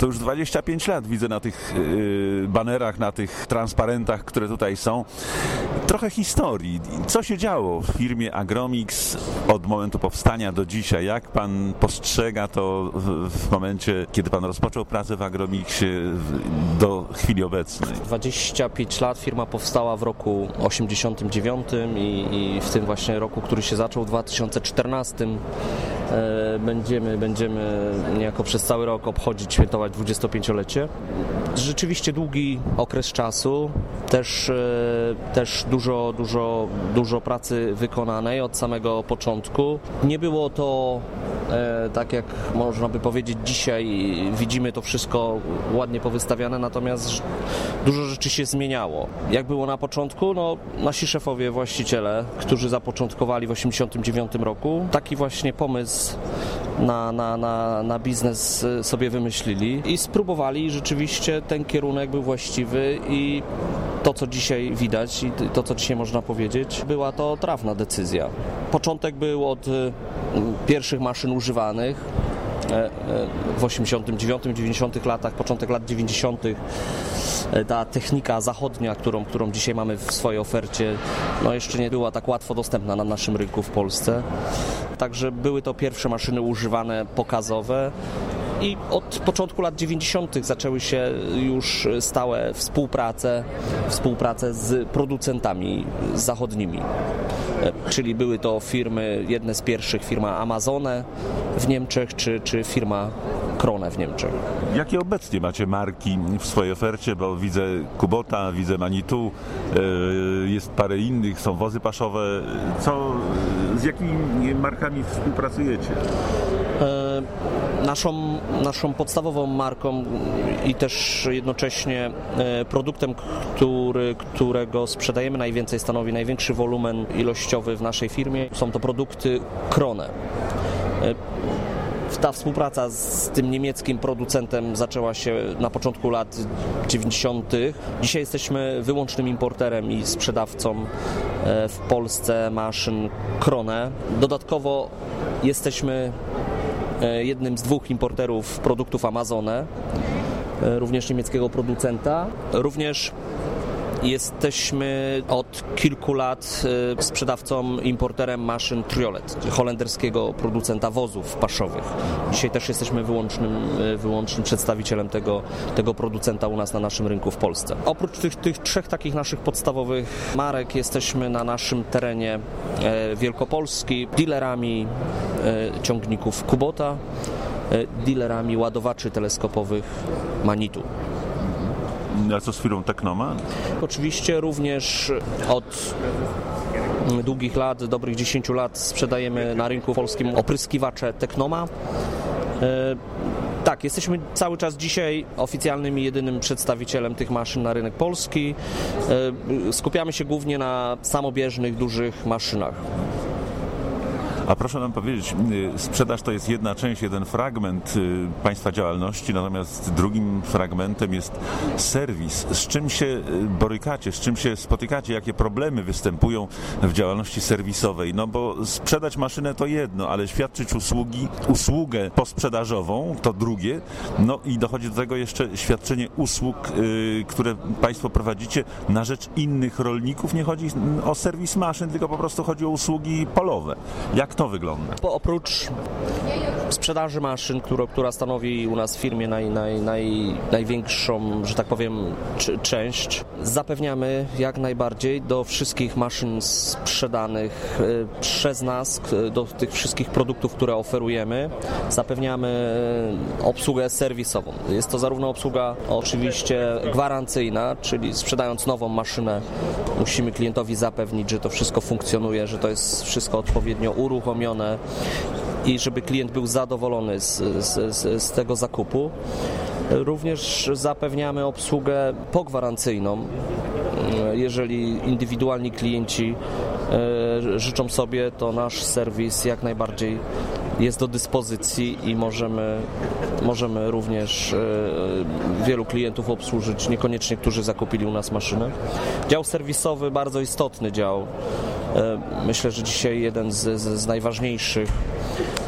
to już 25 lat widzę na tych yy, banerach, na tych transparentach, które tutaj są. Trochę historii. Co się działo w firmie Agromix od momentu powstania do dzisiaj? Jak pan postrzega to w, w momencie, kiedy pan rozpoczął pracę w Agromixie do chwili obecnej? 25 lat firma powstała w roku 89 i, i w tym właśnie roku, który się zaczął w 2014 e, będziemy, będziemy niejako przez cały rok obchodzić, świętować 25-lecie. Rzeczywiście długi okres czasu, też, e, też dużo, dużo, dużo pracy wykonanej od samego początku. Nie było to e, tak jak można by powiedzieć dzisiaj, widzimy to wszystko ładnie powystawiane, natomiast dużo rzeczy się zmieniało. Jak było na początku? No, nasi szefowie, właściciele, którzy zapoczątkowali w 1989 roku, taki właśnie pomysł na, na, na, na biznes sobie wymyślili i spróbowali rzeczywiście ten kierunek był właściwy i to, co dzisiaj widać i to, co dzisiaj można powiedzieć, była to trafna decyzja. Początek był od y, pierwszych maszyn używanych, e, e, w 89-90 latach, początek lat 90. E, ta technika zachodnia, którą, którą dzisiaj mamy w swojej ofercie, no jeszcze nie była tak łatwo dostępna na naszym rynku w Polsce. Także były to pierwsze maszyny używane pokazowe i od początku lat 90. zaczęły się już stałe współprace, współprace z producentami zachodnimi. Czyli były to firmy, jedne z pierwszych, firma Amazone w Niemczech, czy, czy firma Krone w Niemczech. Jakie obecnie macie marki w swojej ofercie? Bo widzę Kubota, widzę Manitu, jest parę innych, są wozy paszowe. Co, z jakimi markami współpracujecie? Naszą, naszą podstawową marką i też jednocześnie produktem, który, którego sprzedajemy najwięcej, stanowi największy wolumen ilościowy w naszej firmie, są to produkty Krone ta współpraca z tym niemieckim producentem zaczęła się na początku lat 90. Dzisiaj jesteśmy wyłącznym importerem i sprzedawcą w Polsce maszyn Krone. Dodatkowo jesteśmy jednym z dwóch importerów produktów Amazone, również niemieckiego producenta. Również Jesteśmy od kilku lat sprzedawcą, importerem maszyn Triolet, holenderskiego producenta wozów paszowych. Dzisiaj też jesteśmy wyłącznym, wyłącznym przedstawicielem tego, tego producenta u nas na naszym rynku w Polsce. Oprócz tych, tych trzech takich naszych podstawowych marek jesteśmy na naszym terenie Wielkopolski dealerami ciągników Kubota, dealerami ładowaczy teleskopowych Manitu. A co z firmą Teknoma? Oczywiście również od długich lat, dobrych 10 lat sprzedajemy na rynku polskim opryskiwacze Teknoma. Tak, jesteśmy cały czas dzisiaj oficjalnym i jedynym przedstawicielem tych maszyn na rynek polski. Skupiamy się głównie na samobieżnych, dużych maszynach. A proszę nam powiedzieć, sprzedaż to jest jedna część, jeden fragment Państwa działalności, natomiast drugim fragmentem jest serwis. Z czym się borykacie, z czym się spotykacie, jakie problemy występują w działalności serwisowej? No bo sprzedać maszynę to jedno, ale świadczyć usługi, usługę posprzedażową to drugie. No i dochodzi do tego jeszcze świadczenie usług, które Państwo prowadzicie na rzecz innych rolników. Nie chodzi o serwis maszyn, tylko po prostu chodzi o usługi polowe. Jak to wygląda? Bo oprócz sprzedaży maszyn, która, która stanowi u nas w firmie naj, naj, naj, największą, że tak powiem, część, zapewniamy jak najbardziej do wszystkich maszyn sprzedanych przez nas, do tych wszystkich produktów, które oferujemy, zapewniamy obsługę serwisową. Jest to zarówno obsługa oczywiście gwarancyjna, czyli sprzedając nową maszynę, musimy klientowi zapewnić, że to wszystko funkcjonuje, że to jest wszystko odpowiednio uruchomione i żeby klient był zadowolony z, z, z, tego zakupu. Również zapewniamy obsługę pogwarancyjną. Jeżeli indywidualni klienci życzą sobie, to nasz serwis jak najbardziej jest do dyspozycji i możemy, możemy również wielu klientów obsłużyć, niekoniecznie którzy zakupili u nas maszynę. Dział serwisowy, bardzo istotny dział. Myślę, że dzisiaj jeden z, z najważniejszych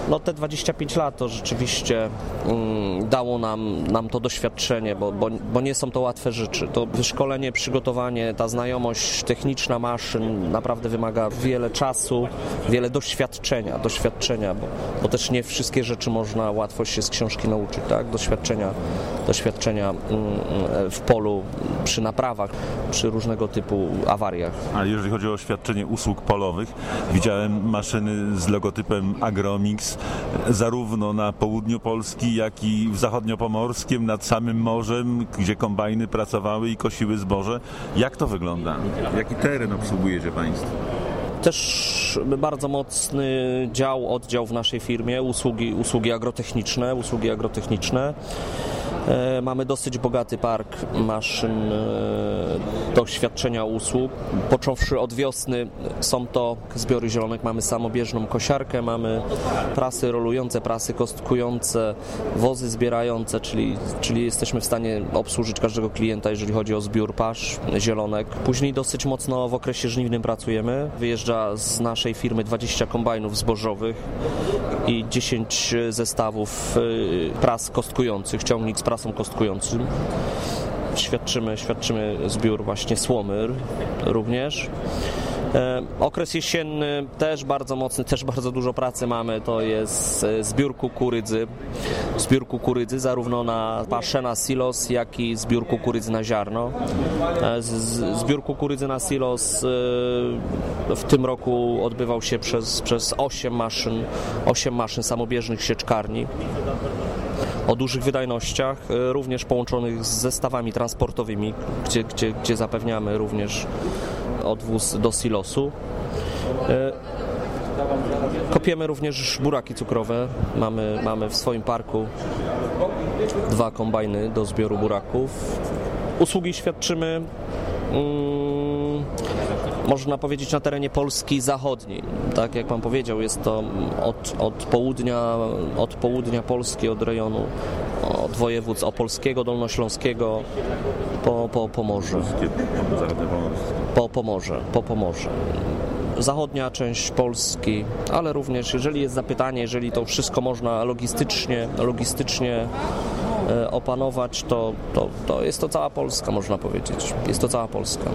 No te 25 lat to rzeczywiście mm, dało nam, nam to doświadczenie, bo, bo, bo nie są to łatwe rzeczy. To wyszkolenie, przygotowanie, ta znajomość techniczna maszyn naprawdę wymaga wiele czasu, wiele doświadczenia, doświadczenia, bo, bo też nie wszystkie rzeczy można łatwo się z książki nauczyć, tak? Doświadczenia, doświadczenia mm, w polu, przy naprawach, przy różnego typu awariach. A jeżeli chodzi o świadczenie usług polowych, widziałem maszyny z logotypem Agromix zarówno na południu Polski, jak i w zachodniopomorskim, nad samym morzem, gdzie kombajny pracowały i kosiły zboże. Jak to wygląda? Jaki teren obsługujecie Państwo? Też bardzo mocny dział, oddział w naszej firmie, usługi, usługi agrotechniczne, usługi agrotechniczne. E, mamy dosyć bogaty park maszyn e, do świadczenia usług. Począwszy od wiosny są to zbiory zielonek, mamy samobieżną kosiarkę, mamy prasy rolujące, prasy kostkujące, wozy zbierające, czyli, czyli jesteśmy w stanie obsłużyć każdego klienta, jeżeli chodzi o zbiór pasz zielonek. Później dosyć mocno w okresie żniwnym pracujemy. Wyjeżdża z naszej firmy 20 kombajnów zbożowych i 10 zestawów pras kostkujących, ciągnik z prasą kostkującym. Świadczymy, świadczymy zbiór właśnie słomy również. E, okres jesienny też bardzo mocny, też bardzo dużo pracy mamy, to jest e, zbiór kukurydzy. Zbiór kukurydzy zarówno na paszę, na silos, jak i zbiór kukurydzy na ziarno. E, zbiór kukurydzy na silos w tym roku odbywał się przez, przez 8 maszyn, 8 maszyn samobieżnych sieczkarni o dużych wydajnościach, również połączonych z zestawami transportowymi, gdzie, gdzie, gdzie zapewniamy również odwóz do silosu. E, kopiemy również buraki cukrowe. Mamy, mamy w swoim parku dwa kombajny do zbioru buraków. Usługi świadczymy. Mm, można powiedzieć, na terenie Polski zachodniej. Tak jak Pan powiedział, jest to od, od, południa, od południa Polski, od rejonu, od województw opolskiego, dolnośląskiego po, po Pomorze. Po Pomorze, po Pomorze zachodnia część Polski, ale również jeżeli jest zapytanie, jeżeli to wszystko można logistycznie, logistycznie e, opanować, to, to, to jest to cała Polska, można powiedzieć. Jest to cała Polska.